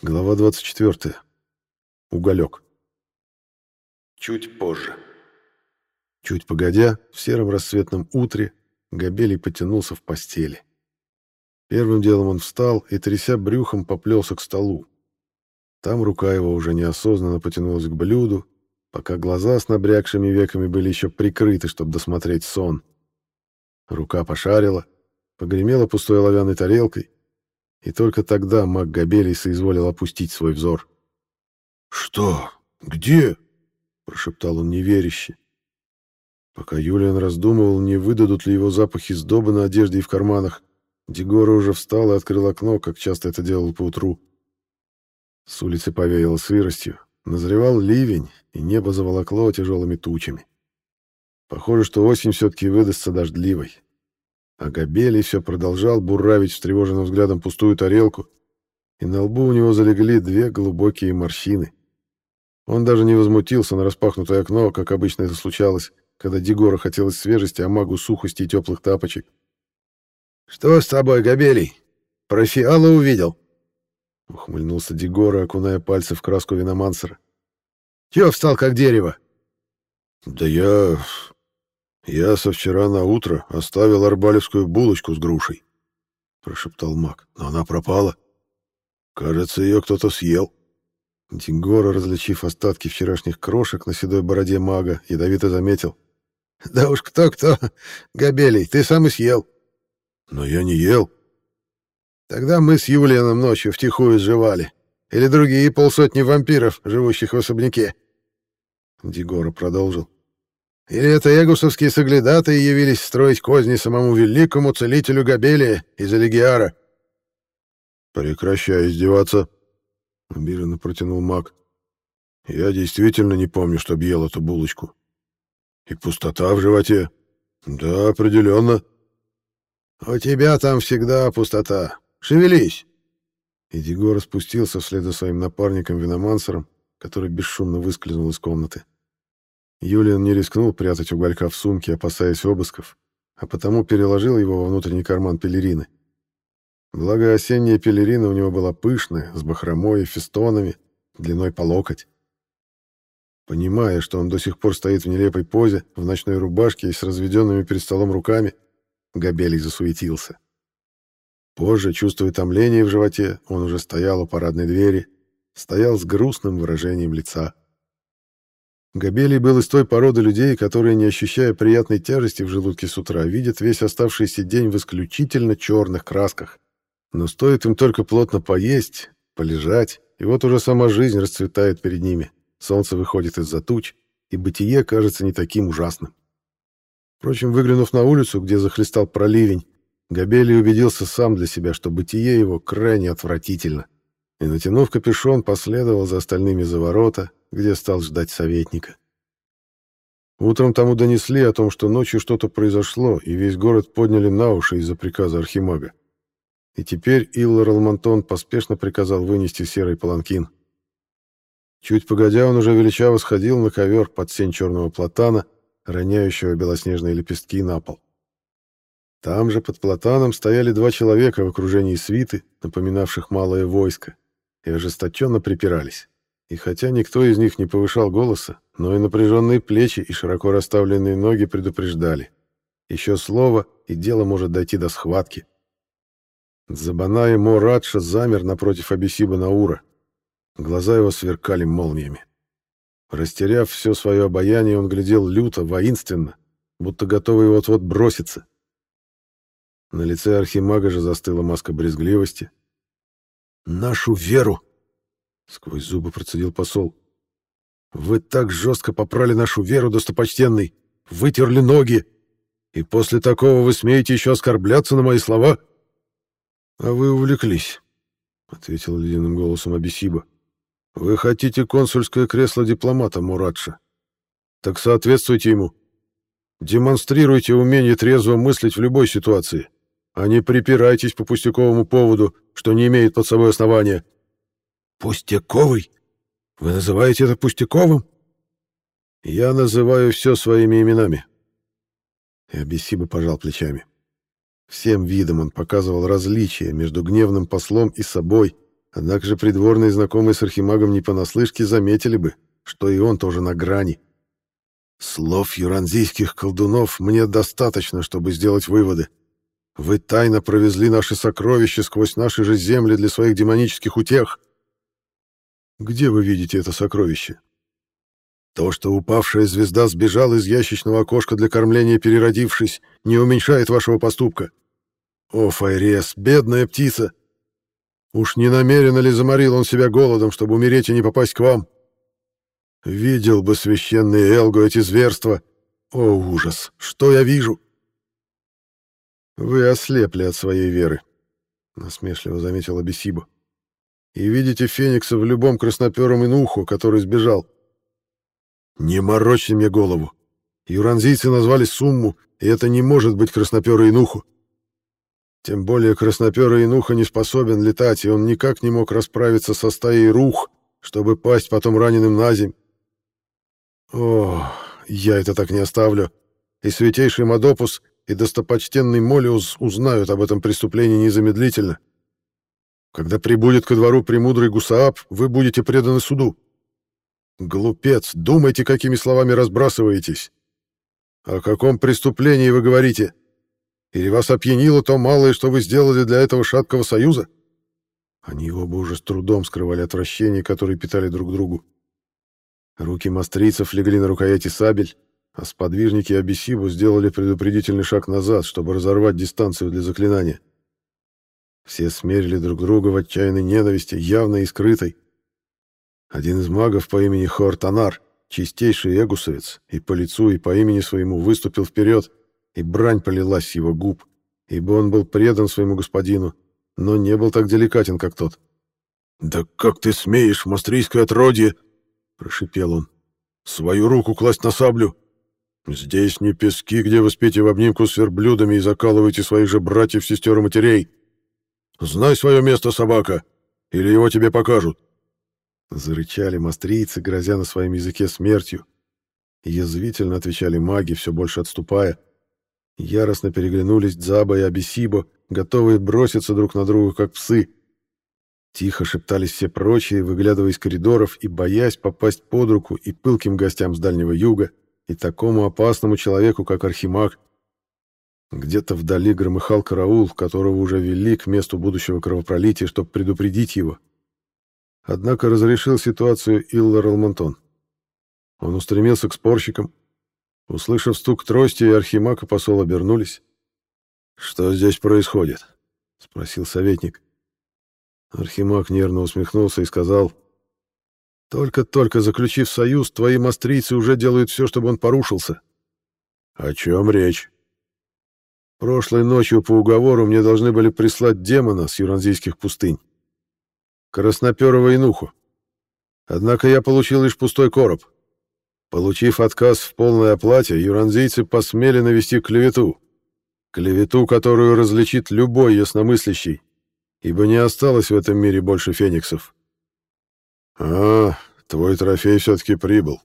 Глава 24. Уголек. Чуть позже. Чуть погодя, в сером рассветном утре Габелий потянулся в постели. Первым делом он встал и, тряся брюхом, поплелся к столу. Там рука его уже неосознанно потянулась к блюду, пока глаза с набрякшими веками были еще прикрыты, чтобы досмотреть сон. Рука пошарила, погремела пустой оловянной тарелкой, и только тогда маг Габелий соизволил опустить свой взор. «Что? Где?» — прошептал он неверяще. Пока Юлиан раздумывал, не выдадут ли его запахи сдобы на одежде и в карманах, Дегора уже встал и открыл окно, как часто это делал поутру. С улицы повеяло сыростью, назревал ливень, и небо заволокло тяжелыми тучами. Похоже, что осень все-таки выдастся дождливой. А Габелий все продолжал буравить встревоженным взглядом пустую тарелку, и на лбу у него залегли две глубокие морщины. Он даже не возмутился на распахнутое окно, как обычно это случалось, когда Дегора хотелось свежести, а магу сухости и теплых тапочек. «Что с тобой, Габелий? Про фиала увидел?» Ухмыльнулся Дегора, окуная пальцы в краску виномансера. «Чего встал, как дерево?» «Да я... «Я со вчера на утро оставил арбалевскую булочку с грушей», — прошептал маг, — «но она пропала. Кажется, ее кто-то съел». Дингора, различив остатки вчерашних крошек на седой бороде мага, ядовито заметил. «Да уж кто-кто, Габелий, ты сам и съел». «Но я не ел». «Тогда мы с Юлианом ночью втихую сживали. Или другие полсотни вампиров, живущих в особняке». Дигора продолжил. Или это эгусовские соглядатые явились строить козни самому великому целителю Габелия из Элегиара? «Прекращай издеваться», — обиженно протянул маг. «Я действительно не помню, чтоб ел эту булочку. И пустота в животе. Да, определенно». «У тебя там всегда пустота. Шевелись!» И Дегор спустился вслед за своим напарником-виномансером, который бесшумно выскользнул из комнаты. Юлиан не рискнул прятать уголька в сумке, опасаясь обысков, а потому переложил его во внутренний карман пелерины. Благо осенняя пелерина у него была пышная, с бахромой и фестонами, длиной по локоть. Понимая, что он до сих пор стоит в нелепой позе, в ночной рубашке и с разведенными перед столом руками, Габелий засуетился. Позже, чувствуя томление в животе, он уже стоял у парадной двери, стоял с грустным выражением лица. Габелий был из той породы людей, которые, не ощущая приятной тяжести в желудке с утра, видят весь оставшийся день в исключительно черных красках. Но стоит им только плотно поесть, полежать, и вот уже сама жизнь расцветает перед ними. Солнце выходит из-за туч, и бытие кажется не таким ужасным. Впрочем, выглянув на улицу, где захлестал проливень, Габелий убедился сам для себя, что бытие его крайне отвратительно. И, натянув капюшон, последовал за остальными за ворота, где стал ждать советника. Утром тому донесли о том, что ночью что-то произошло, и весь город подняли на уши из-за приказа архимага. И теперь Иллар Алмантон поспешно приказал вынести серый паланкин. Чуть погодя, он уже величаво сходил на ковер под сень черного платана, роняющего белоснежные лепестки на пол. Там же под платаном стояли два человека в окружении свиты, напоминавших малое войско, и ожесточенно припирались. И хотя никто из них не повышал голоса, но и напряженные плечи и широко расставленные ноги предупреждали. Еще слово, и дело может дойти до схватки. Забана и Морадша замер напротив Абисиба Наура. Глаза его сверкали молниями. Растеряв все свое обаяние, он глядел люто, воинственно, будто готовый вот-вот броситься. На лице архимага же застыла маска брезгливости. «Нашу веру!» Сквозь зубы процедил посол. «Вы так жестко попрали нашу веру, достопочтенный, вытерли ноги, и после такого вы смеете еще оскорбляться на мои слова?» «А вы увлеклись», — ответил ледяным голосом Абисиба. «Вы хотите консульское кресло дипломата, Мурадша? Так соответствуйте ему. Демонстрируйте умение трезво мыслить в любой ситуации, а не припирайтесь по пустяковому поводу, что не имеет под собой основания». «Пустяковый? Вы называете это пустяковым?» «Я называю все своими именами». И Абиссиба пожал плечами. Всем видом он показывал различия между гневным послом и собой, однако же придворные знакомые с архимагом не понаслышке заметили бы, что и он тоже на грани. Слов юранзийских колдунов мне достаточно, чтобы сделать выводы. Вы тайно провезли наши сокровища сквозь наши же земли для своих демонических утех. Где вы видите это сокровище? То, что упавшая звезда сбежала из ящичного окошка для кормления, переродившись, не уменьшает вашего поступка. О, Файрес, бедная птица! Уж не намеренно ли заморил он себя голодом, чтобы умереть и не попасть к вам? Видел бы священный Элго эти зверства. О, ужас! Что я вижу? Вы ослепли от своей веры, насмешливо заметил Абисибо. И видите Феникса в любом краснопером инуху, который сбежал. Не морочьте мне голову. Юранзийцы назвали сумму, и это не может быть красноперый инуху. Тем более красноперый инуха не способен летать, и он никак не мог расправиться со стаей рух, чтобы пасть потом раненым на земь. О, я это так не оставлю. И святейший Мадопус, и достопочтенный Молиус узнают об этом преступлении незамедлительно. Когда прибудет ко двору премудрый Гусаап, вы будете преданы суду. Глупец, думайте, какими словами разбрасываетесь. О каком преступлении вы говорите? Или вас опьянило то малое, что вы сделали для этого шаткого союза? Они оба уже с трудом скрывали отвращение, которое питали друг другу. Руки мастрийцев легли на рукояти сабель, а сподвижники Абисибу сделали предупредительный шаг назад, чтобы разорвать дистанцию для заклинания. Все смерили друг друга в отчаянной ненависти, явной и скрытой. Один из магов по имени Хортанар, чистейший эгусовец, и по лицу, и по имени своему выступил вперед, и брань полилась с его губ, ибо он был предан своему господину, но не был так деликатен, как тот. «Да как ты смеешь, мастрийское отродье!» прошипел он. «Свою руку класть на саблю! Здесь не пески, где вы спите в обнимку с верблюдами и закалываете своих же братьев, сестер и матерей. Знай свое место, собака, или его тебе покажут!» Зарычали мастрийцы, грозя на своем языке смертью. Язвительно отвечали маги, все больше отступая. Яростно переглянулись Дзаба и Абисибо, готовые броситься друг на друга, как псы. Тихо шептались все прочие, выглядывая из коридоров и боясь попасть под руку и пылким гостям с Дальнего Юга, и такому опасному человеку, как Архимаг. Где-то вдали громыхал караул, которого уже вели к месту будущего кровопролития, чтобы предупредить его. Однако разрешил ситуацию Иллар Алмантон. Он устремился к спорщикам. Услышав стук трости, и Архимаг и посол обернулись. «Что здесь происходит?» — спросил советник. Архимаг нервно усмехнулся и сказал, «Только-только заключив союз, твои мастрийцы уже делают все, чтобы он порушился». «О чем речь?» «Прошлой ночью по уговору мне должны были прислать демона с юранзийских пустынь. Красноперого инуху. Однако я получил лишь пустой короб. Получив отказ в полной оплате, юранзийцы посмели навести клевету. Клевету, которую различит любой ясномыслящий, ибо не осталось в этом мире больше фениксов. А, твой трофей все-таки прибыл.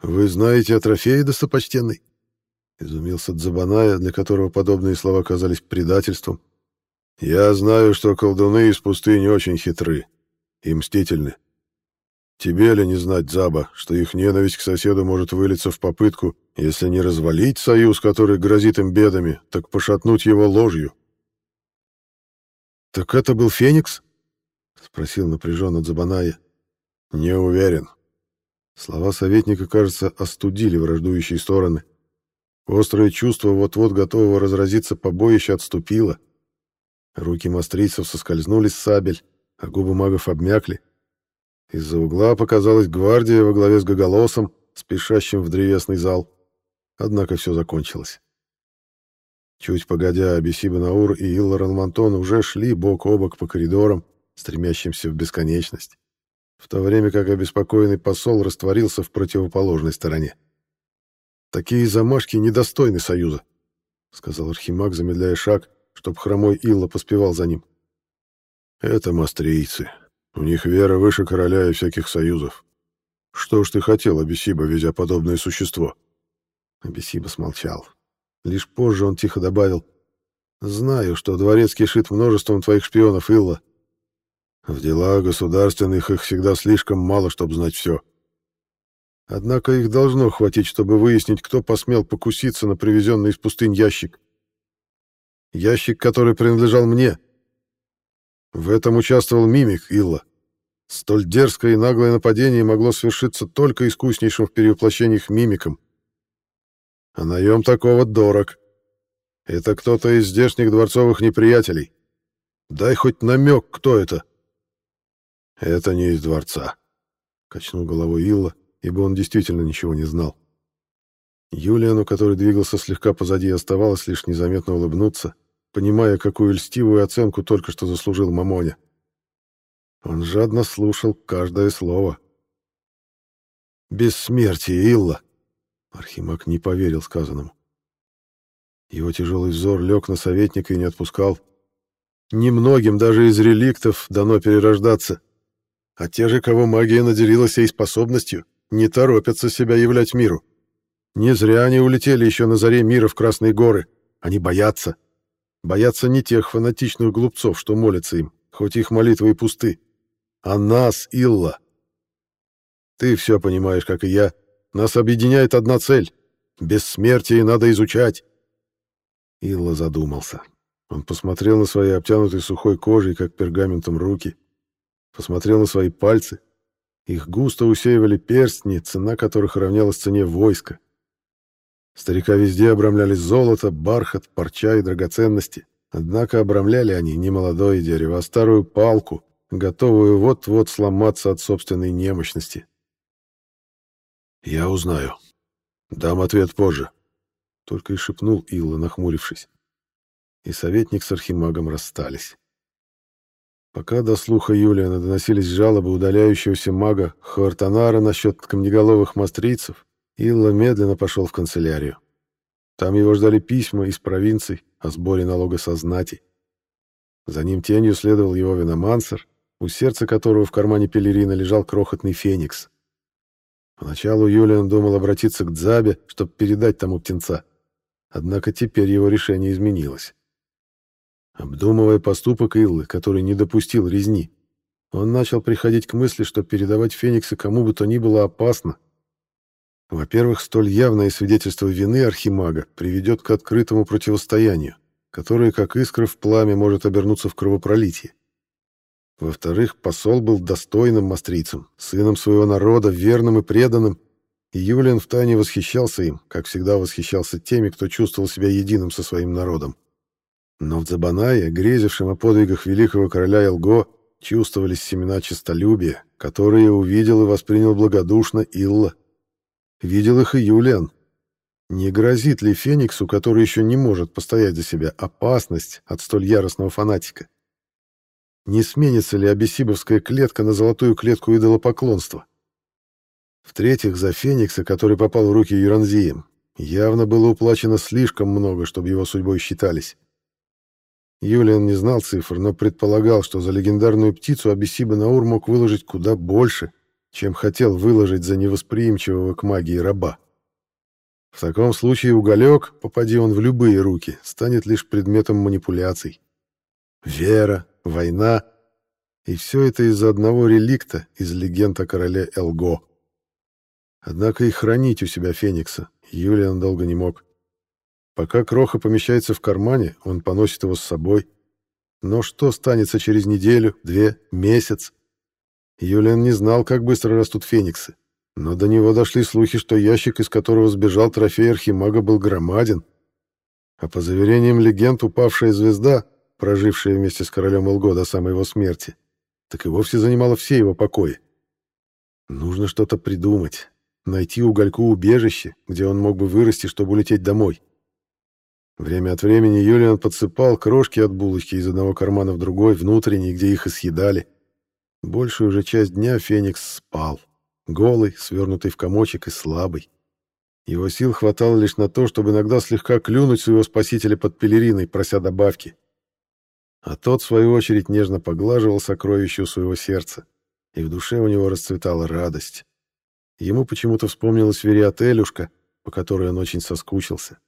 Вы знаете о трофее, достопочтенный? Изумился Дзабаная, для которого подобные слова казались предательством. Я знаю, что колдуны из пустыни очень хитры и мстительны. Тебе ли не знать, Заба, что их ненависть к соседу может вылиться в попытку, если не развалить союз, который грозит им бедами, так пошатнуть его ложью? «Так это был Феникс?» — спросил напряженно Дзабаная. «Не уверен». Слова советника, кажется, остудили враждующие стороны. Острое чувство вот-вот готового разразиться побоище отступило. Руки мастрийцев соскользнули с сабель, а губы магов обмякли. Из-за угла показалась гвардия во главе с Гоголосом, спешащим в древесный зал. Однако все закончилось. Чуть погодя, Абисиба Наур и Иллар Алмантон уже шли бок о бок по коридорам, стремящимся в бесконечность, в то время как обеспокоенный посол растворился в противоположной стороне. «Такие замашки недостойны союза», — сказал Архимаг, замедляя шаг, чтоб хромой Илла поспевал за ним. «Это мастрийцы. У них вера выше короля и всяких союзов. Что ж ты хотел, Абисиба, везя подобное существо?» Абисиба смолчал. Лишь позже он тихо добавил. «Знаю, что дворец кишит множеством твоих шпионов, Илла. В делах государственных их всегда слишком мало, чтобы знать все. Однако их должно хватить, чтобы выяснить, кто посмел покуситься на привезенный из пустынь ящик. Ящик, который принадлежал мне. В этом участвовал мимик Илла. Столь дерзкое и наглое нападение могло свершиться только искуснейшим в перевоплощениях мимиком. А наем такого дорог. Это кто-то из здешних дворцовых неприятелей. Дай хоть намек, кто это. Это не из дворца, — качнул головой Илла, ибо он действительно ничего не знал. Юлиану, который двигался слегка позади, оставалось лишь незаметно улыбнуться, понимая, какую льстивую оценку только что заслужил Мамоня. Он жадно слушал каждое слово. «Бессмертие, Илла!» Архимаг не поверил сказанному. Его тяжелый взор лег на советника и не отпускал. Немногим даже из реликтов дано перерождаться. А те же, кого магия наделила сей способностью, не торопятся себя являть миру. Не зря они улетели еще на заре мира в Красные горы. Они боятся. Боятся не тех фанатичных глупцов, что молятся им, хоть их молитвы и пусты, а нас, Илла. Ты все понимаешь, как и я. Нас объединяет одна цель. Бессмертие надо изучать. Илла задумался. Он посмотрел на свои обтянутые сухой кожей, как пергаментом, руки. Посмотрел на свои пальцы. Их густо усеивали перстни, цена которых равнялась цене войска. Старика везде обрамляли золото, бархат, парча и драгоценности. Однако обрамляли они не молодое дерево, а старую палку, готовую вот-вот сломаться от собственной немощности. «Я узнаю. Дам ответ позже», — только и шепнул Илла, нахмурившись. И советник с архимагом расстались. Пока до слуха Юлиана доносились жалобы удаляющегося мага Хортанара насчет камнеголовых мастрийцев, Илла медленно пошел в канцелярию. Там его ждали письма из провинций о сборе налога со знати. За ним тенью следовал его виномансер, у сердца которого в кармане пелерина лежал крохотный феникс. Поначалу Юлиан думал обратиться к Дзабе, чтобы передать тому птенца. Однако теперь его решение изменилось. Обдумывая поступок Иллы, который не допустил резни, он начал приходить к мысли, что передавать феникса кому бы то ни было опасно. Во-первых, столь явное свидетельство вины архимага приведет к открытому противостоянию, которое, как искра в пламя, может обернуться в кровопролитие. Во-вторых, посол был достойным мастрийцем, сыном своего народа, верным и преданным, и Юлиан втайне восхищался им, как всегда восхищался теми, кто чувствовал себя единым со своим народом. Но в Дзабанае, грезившем о подвигах великого короля Элго, чувствовались семена честолюбия, которые увидел и воспринял благодушно Илла. Видел их и Юлиан. Не грозит ли Фениксу, который еще не может постоять за себя, опасность от столь яростного фанатика? Не сменится ли абиссибовская клетка на золотую клетку идолопоклонства? В-третьих, за Феникса, который попал в руки Юранзием, явно было уплачено слишком много, чтобы его судьбой считались. Юлиан не знал цифр, но предполагал, что за легендарную птицу Абиссиба Наур мог выложить куда больше, чем хотел выложить за невосприимчивого к магии раба. В таком случае уголек, попади он в любые руки, станет лишь предметом манипуляций. Вера, война, и все это из-за одного реликта из легенд о короле Элго. Однако и хранить у себя Феникса Юлиан долго не мог. Пока кроха помещается в кармане, он поносит его с собой. Но что станется через неделю, две, месяц? Юлиан не знал, как быстро растут фениксы. Но до него дошли слухи, что ящик, из которого сбежал трофей Архимага, был громаден. А по заверениям легенд, упавшая звезда, прожившая вместе с королем Элго до самой его смерти, так и вовсе занимала все его покои. Нужно что-то придумать, найти угольку убежище, где он мог бы вырасти, чтобы улететь домой. Время от времени Юлиан подсыпал крошки от булочки из одного кармана в другой, внутренний, где их и съедали. Большую же часть дня Феникс спал. Голый, свернутый в комочек и слабый. Его сил хватало лишь на то, чтобы иногда слегка клюнуть своего спасителя под пелериной, прося добавки. А тот, в свою очередь, нежно поглаживал сокровище у своего сердца, и в душе у него расцветала радость. Ему почему-то вспомнилась Вериотелюшка, по которой он очень соскучился.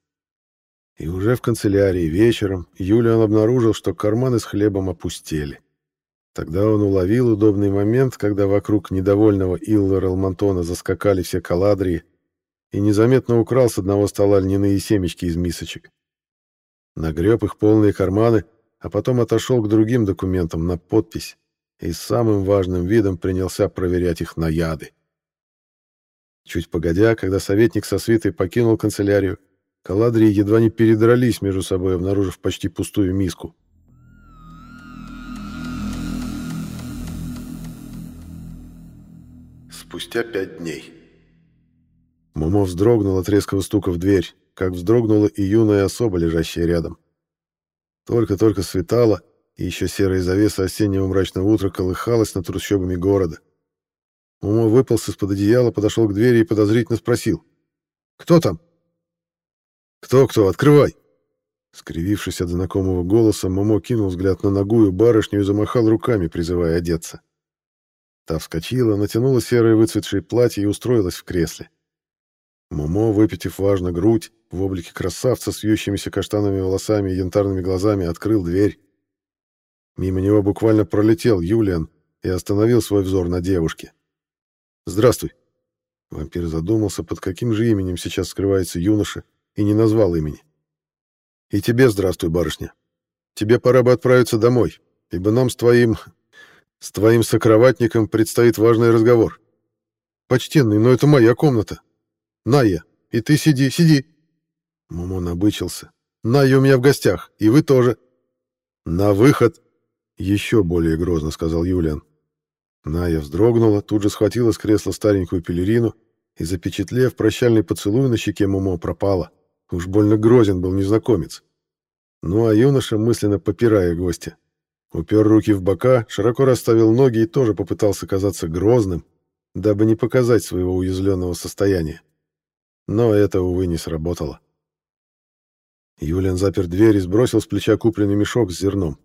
И уже в канцелярии вечером Юлиан обнаружил, что карманы с хлебом опустели. Тогда он уловил удобный момент, когда вокруг недовольного Илла Ралмонтона заскакали все каладрии, и незаметно украл с одного стола льняные семечки из мисочек. Нагреб их полные карманы, а потом отошел к другим документам на подпись и самым важным видом принялся проверять их на яды. Чуть погодя, когда советник со свитой покинул канцелярию, каладрии едва не передрались между собой, обнаружив почти пустую миску. Спустя пять дней. Момо вздрогнул от резкого стука в дверь, как вздрогнула и юная особа, лежащая рядом. Только-только светало, и еще серая завеса осеннего мрачного утра колыхалась над трущобами города. Момо выполз из-под одеяла, подошел к двери и подозрительно спросил. «Кто там?» «Кто-кто? Открывай!» Скривившись от знакомого голоса, Момо кинул взгляд на нагую барышню и замахал руками, призывая одеться. Та вскочила, натянула серое выцветшее платье и устроилась в кресле. Момо, выпятив важно грудь, в облике красавца с вьющимися каштановыми волосами и янтарными глазами, открыл дверь. Мимо него буквально пролетел Юлиан и остановил свой взор на девушке. «Здравствуй». Вампир задумался, под каким же именем сейчас скрывается юноша, и не назвал имени. «И тебе здравствуй, барышня. Тебе пора бы отправиться домой, ибо нам с твоим с твоим сокроватником предстоит важный разговор. Почтенный, но это моя комната. Ная, и ты сиди, сиди. Мумон обычился. Ная у меня в гостях, и вы тоже. На выход. Еще более грозно сказал Юлиан. Ная вздрогнула, тут же схватила с кресла старенькую пелерину и, запечатлев прощальный поцелуй на щеке Мумо, пропала. Уж больно грозен был незнакомец. Ну а юноша, мысленно попирая гостя, упер руки в бока, широко расставил ноги и тоже попытался казаться грозным, дабы не показать своего уязвленного состояния. Но это, увы, не сработало. Юлиан запер дверь и сбросил с плеча купленный мешок с зерном.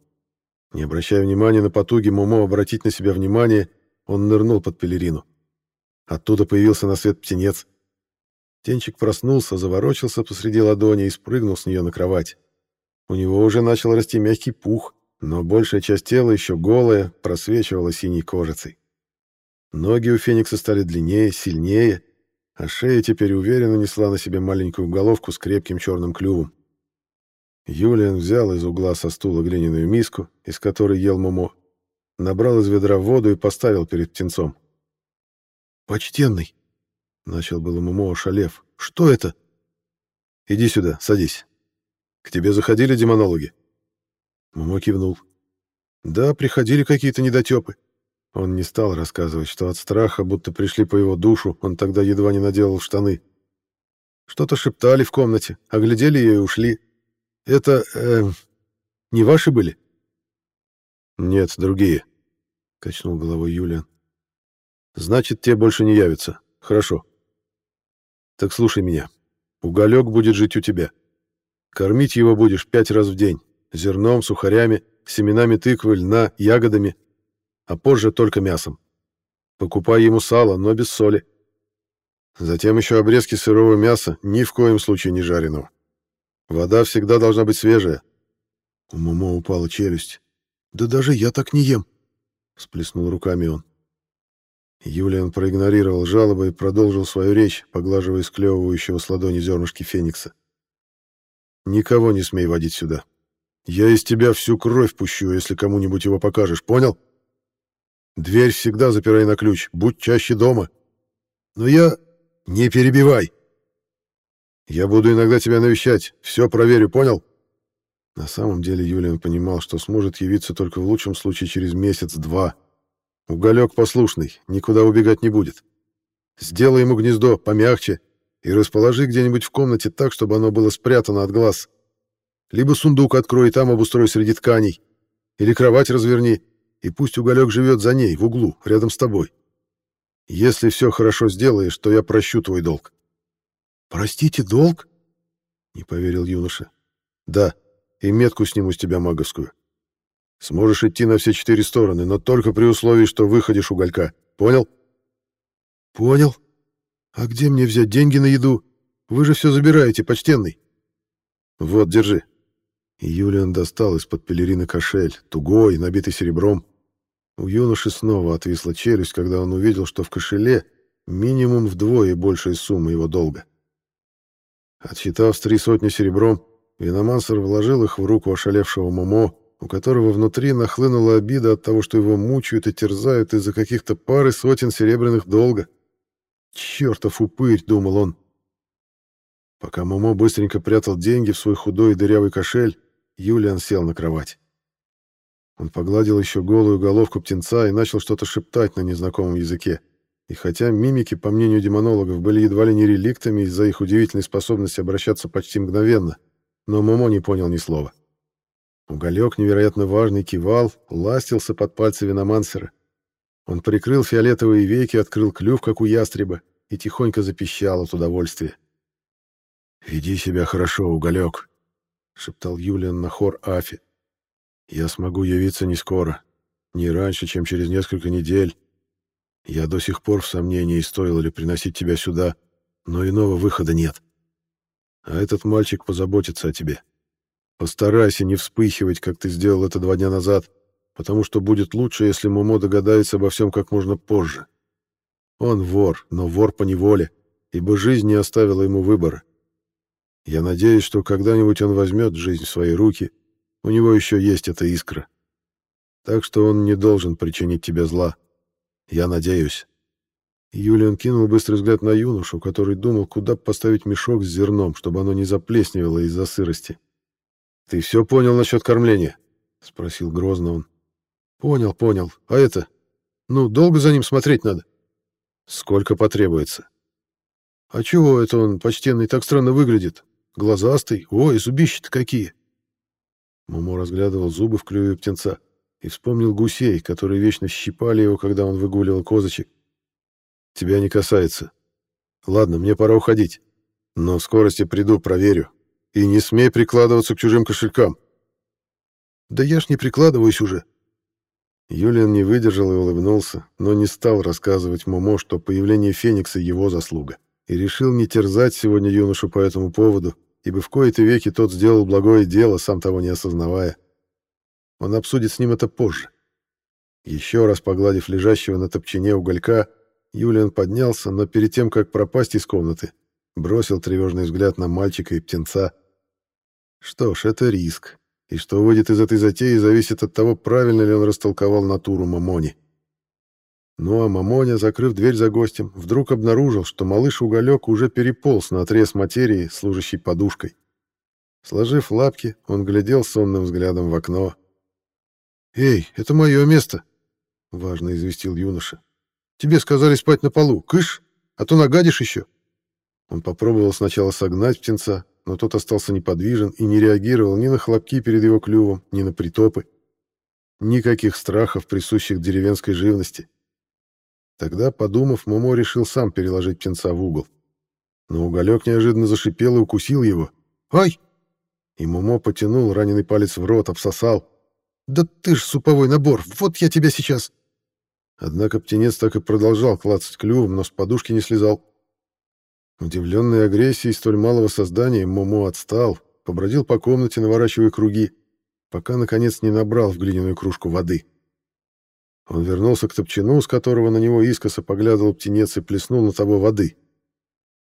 Не обращая внимания на потуги Момо обратить на себя внимание, он нырнул под пелерину. Оттуда появился на свет птенец. Птенчик проснулся, заворочился посреди ладони и спрыгнул с нее на кровать. У него уже начал расти мягкий пух, но большая часть тела еще голая, просвечивала синей кожицей. Ноги у Феникса стали длиннее, сильнее, а шея теперь уверенно несла на себе маленькую головку с крепким черным клювом. Юлиан взял из угла со стула глиняную миску, из которой ел Момо, набрал из ведра воду и поставил перед птенцом. «Почтенный!» — начал было Момо, ошалев. «Что это?» «Иди сюда, садись. К тебе заходили демонологи?» Момо кивнул. Да, приходили какие-то недотепы. Он не стал рассказывать, что от страха, будто пришли по его душу, он тогда едва не наделал штаны. Что-то шептали в комнате, оглядели ее и ушли. Это... Э, не ваши были? Нет, другие, — качнул головой Юлиан. Значит, те больше не явятся. Хорошо. Так слушай меня. Уголек будет жить у тебя. Кормить его будешь пять раз в день зерном, сухарями, семенами тыквы, льна, ягодами, а позже только мясом. Покупай ему сало, но без соли. Затем еще обрезки сырого мяса, ни в коем случае не жареного. Вода всегда должна быть свежая. У Момо упала челюсть. «Да даже я так не ем!» — всплеснул руками он. Юлиан проигнорировал жалобы и продолжил свою речь, поглаживая склевывающего с ладони зернышки феникса. «Никого не смей водить сюда. Я из тебя всю кровь пущу, если кому-нибудь его покажешь, понял? Дверь всегда запирай на ключ, будь чаще дома. Но я... Не перебивай. Я буду иногда тебя навещать, все проверю, понял? На самом деле Юлиан понимал, что сможет явиться только в лучшем случае через месяц-два. Уголек послушный, никуда убегать не будет. Сделай ему гнездо помягче и расположи где-нибудь в комнате так, чтобы оно было спрятано от глаз. — либо сундук открой и там обустрой среди тканей. Или кровать разверни, и пусть уголек живет за ней, в углу, рядом с тобой. Если все хорошо сделаешь, то я прощу твой долг». «Простите, долг?» — не поверил юноша. «Да, и метку сниму с тебя маговскую. Сможешь идти на все четыре стороны, но только при условии, что выходишь уголька. Понял?» «Понял. А где мне взять деньги на еду? Вы же все забираете, почтенный». «Вот, держи. И Юлиан достал из-под пелерины кошель, тугой, набитый серебром. У юноши снова отвисла челюсть, когда он увидел, что в кошеле минимум вдвое большая сумма его долга. Отсчитав с три сотни серебром, Виномансер вложил их в руку ошалевшего Момо, у которого внутри нахлынула обида от того, что его мучают и терзают из-за каких-то пары сотен серебряных долга. «Чертов упырь!» — думал он. Пока Момо быстренько прятал деньги в свой худой и дырявый кошель, Юлиан сел на кровать. Он погладил еще голую головку птенца и начал что-то шептать на незнакомом языке. И хотя мимики, по мнению демонологов, были едва ли не реликтами из-за их удивительной способности обращаться почти мгновенно, но Момо не понял ни слова. Уголек, невероятно важный, кивал, ластился под пальцы виномансера. Он прикрыл фиолетовые веки, открыл клюв, как у ястреба, и тихонько запищал от удовольствия. «Веди себя хорошо, Уголек», — шептал Юлиан на хор Афи. «Я смогу явиться не скоро, не раньше, чем через несколько недель. Я до сих пор в сомнении, стоило ли приносить тебя сюда, но иного выхода нет. А этот мальчик позаботится о тебе. Постарайся не вспыхивать, как ты сделал это два дня назад, потому что будет лучше, если Момо догадается обо всем как можно позже. Он вор, но вор по неволе, ибо жизнь не оставила ему выбора. Я надеюсь, что когда-нибудь он возьмет жизнь в свои руки, у него еще есть эта искра. Так что он не должен причинить тебе зла. Я надеюсь. Юлиан кинул быстрый взгляд на юношу, который думал, куда поставить мешок с зерном, чтобы оно не заплесневело из-за сырости. «Ты все понял насчет кормления?» — спросил грозно он. «Понял, понял. А это? Ну, долго за ним смотреть надо?» «Сколько потребуется?» «А чего это он, почтенный, так странно выглядит? Глазастый? Ой, зубища-то какие!» Момо разглядывал зубы в клюве птенца и вспомнил гусей, которые вечно щипали его, когда он выгуливал козочек. «Тебя не касается. Ладно, мне пора уходить. Но в скорости приду, проверю. И не смей прикладываться к чужим кошелькам». «Да я ж не прикладываюсь уже». Юлиан не выдержал и улыбнулся, но не стал рассказывать Момо, что появление Феникса — его заслуга, и решил не терзать сегодня юношу по этому поводу, ибо в кои-то веки тот сделал благое дело, сам того не осознавая. Он обсудит с ним это позже. Еще раз погладив лежащего на топчине уголька, Юлиан поднялся, но перед тем, как пропасть из комнаты, бросил тревожный взгляд на мальчика и птенца. Что ж, это риск. И что выйдет из этой затеи, зависит от того, правильно ли он растолковал натуру Мамони. Ну а Мамоня, закрыв дверь за гостем, вдруг обнаружил, что малыш-уголек уже переполз на отрез материи, служащей подушкой. Сложив лапки, он глядел сонным взглядом в окно. «Эй, это мое место!» — важно известил юноша. «Тебе сказали спать на полу. Кыш, а то нагадишь еще!» Он попробовал сначала согнать птенца, но тот остался неподвижен и не реагировал ни на хлопки перед его клювом, ни на притопы. Никаких страхов, присущих деревенской живности. Тогда, подумав, Момо решил сам переложить птенца в угол. Но уголек неожиданно зашипел и укусил его. «Ай!» И Момо потянул раненый палец в рот, обсосал. «Да ты ж суповой набор! Вот я тебя сейчас!» Однако птенец так и продолжал клацать клювом, но с подушки не слезал. Удивленный агрессией столь малого создания, Момо отстал, побродил по комнате, наворачивая круги, пока, наконец, не набрал в глиняную кружку воды. Он вернулся к топчину, с которого на него искоса поглядывал птенец и плеснул на того воды.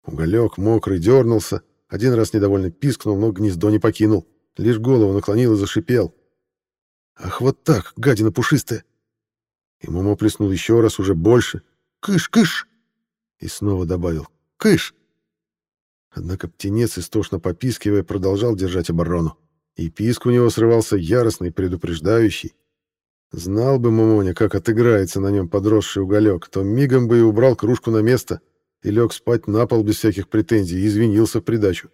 Уголек, мокрый, дернулся, один раз недовольно пискнул, но гнездо не покинул, лишь голову наклонил и зашипел. Ах, вот так, гадина пушистая. И Момо плеснул еще раз, уже больше. Кыш, кыш! И снова добавил. Кыш! Однако птенец, истошно попискивая, продолжал держать оборону. И писк у него срывался яростный, предупреждающий. Знал бы Момоня, как отыграется на нем подросший уголек, то мигом бы и убрал кружку на место и лег спать на пол без всяких претензий и извинился в придачу.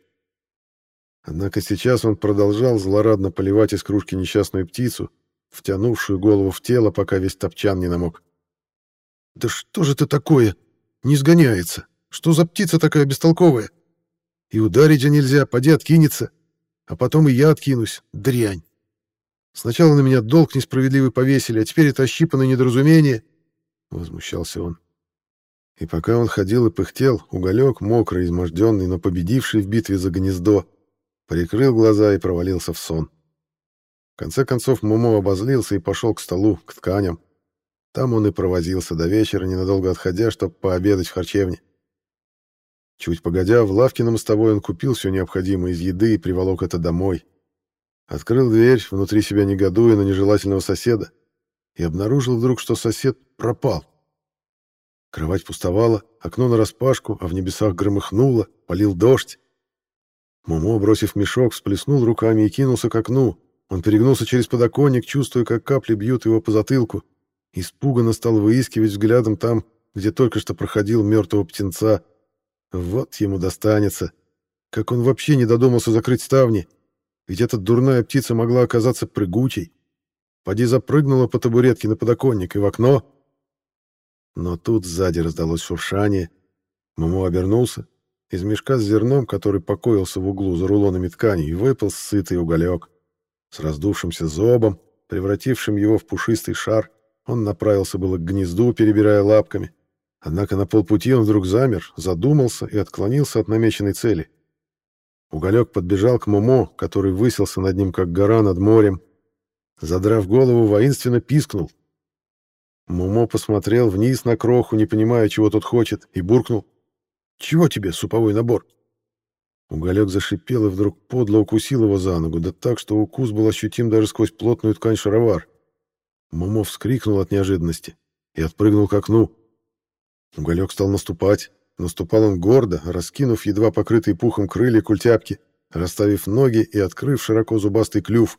Однако сейчас он продолжал злорадно поливать из кружки несчастную птицу, втянувшую голову в тело, пока весь топчан не намок. «Да что же это такое? Не сгоняется. Что за птица такая бестолковая? И ударить же нельзя, поди откинется. А потом и я откинусь. Дрянь. Сначала на меня долг несправедливый повесили, а теперь это ощипанное недоразумение». Возмущался он. И пока он ходил и пыхтел, уголек, мокрый, изможденный, но победивший в битве за гнездо, прикрыл глаза и провалился в сон. В конце концов Момо обозлился и пошел к столу, к тканям. Там он и провозился до вечера, ненадолго отходя, чтобы пообедать в харчевне. Чуть погодя, в лавке на мостовой он купил все необходимое из еды и приволок это домой. Открыл дверь, внутри себя негодуя на нежелательного соседа, и обнаружил вдруг, что сосед пропал. Кровать пустовала, окно нараспашку, а в небесах громыхнуло, полил дождь. Момо, бросив мешок, всплеснул руками и кинулся к окну. Он перегнулся через подоконник, чувствуя, как капли бьют его по затылку. Испуганно стал выискивать взглядом там, где только что проходил мертвого птенца. Вот ему достанется. Как он вообще не додумался закрыть ставни? Ведь эта дурная птица могла оказаться прыгучей. Поди запрыгнула по табуретке на подоконник и в окно. Но тут сзади раздалось шуршание. Момо обернулся. Из мешка с зерном, который покоился в углу за рулонами ткани, выпал сытый уголек. С раздувшимся зобом, превратившим его в пушистый шар, он направился было к гнезду, перебирая лапками. Однако на полпути он вдруг замер, задумался и отклонился от намеченной цели. Уголек подбежал к Момо, который высился над ним, как гора над морем. Задрав голову, воинственно пискнул. Момо посмотрел вниз на кроху, не понимая, чего тот хочет, и буркнул. «Чего тебе, суповой набор?» Уголек зашипел и вдруг подло укусил его за ногу, да так, что укус был ощутим даже сквозь плотную ткань шаровар. Момо вскрикнул от неожиданности и отпрыгнул к окну. Уголек стал наступать. Наступал он гордо, раскинув едва покрытые пухом крылья культяпки, расставив ноги и открыв широко зубастый клюв.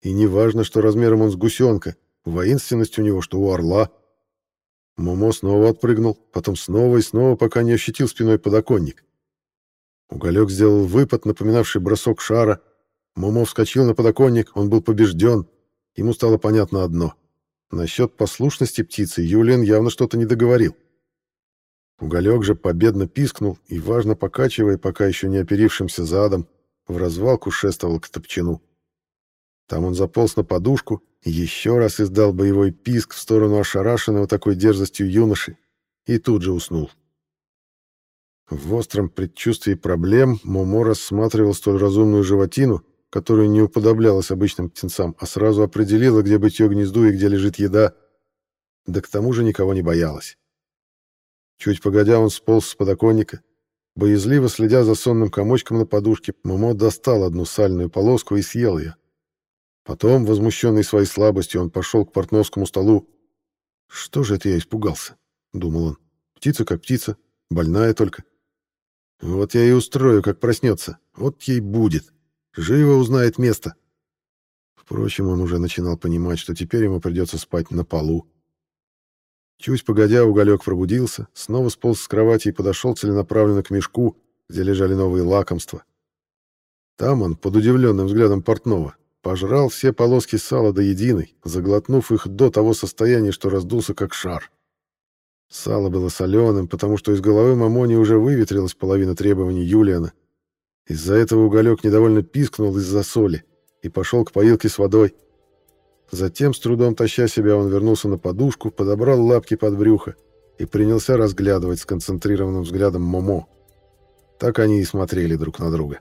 И неважно, что размером он с гусенка, воинственность у него, что у орла. Момо снова отпрыгнул, потом снова и снова, пока не ощутил спиной подоконник. Уголек сделал выпад, напоминавший бросок шара. Момо вскочил на подоконник, он был побежден. Ему стало понятно одно. Насчет послушности птицы Юлиан явно что-то не договорил. Уголек же победно пискнул и, важно покачивая, пока еще не оперившимся задом, вразвалку шествовал к топчану. Там он заполз на подушку и еще раз издал боевой писк в сторону ошарашенного такой дерзостью юноши и тут же уснул. В остром предчувствии проблем Момо рассматривал столь разумную животину, которая не уподоблялась обычным птенцам, а сразу определила, где быть ее гнезду и где лежит еда, да к тому же никого не боялась. Чуть погодя, он сполз с подоконника. Боязливо следя за сонным комочком на подушке, Момо достал одну сальную полоску и съел ее. Потом, возмущенный своей слабостью, он пошел к портновскому столу. «Что же это я испугался?» — думал он. «Птица как птица, больная только. Вот я и устрою, как проснется. Вот ей будет. Живо узнает место». Впрочем, он уже начинал понимать, что теперь ему придется спать на полу. Чуть погодя, уголек пробудился, снова сполз с кровати и подошел целенаправленно к мешку, где лежали новые лакомства. Там он, под удивленным взглядом портного, пожрал все полоски сала до единой, заглотнув их до того состояния, что раздулся как шар. Сало было соленым, потому что из головы Мамони уже выветрилась половина требований Юлиана. Из-за этого уголек недовольно пискнул из-за соли и пошел к поилке с водой. Затем, с трудом таща себя, он вернулся на подушку, подобрал лапки под брюхо и принялся разглядывать сконцентрированным взглядом Момо. Так они и смотрели друг на друга.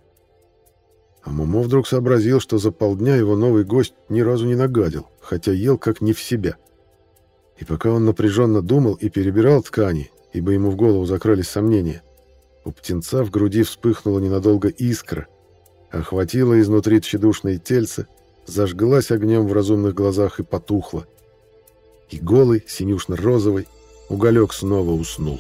А Момо вдруг сообразил, что за полдня его новый гость ни разу не нагадил, хотя ел как не в себя. И пока он напряженно думал и перебирал ткани, ибо ему в голову закрались сомнения, у птенца в груди вспыхнула ненадолго искра, охватила изнутри тщедушное тельце зажглась огнем в разумных глазах и потухла. И голый, синюшно-розовый, уголек снова уснул.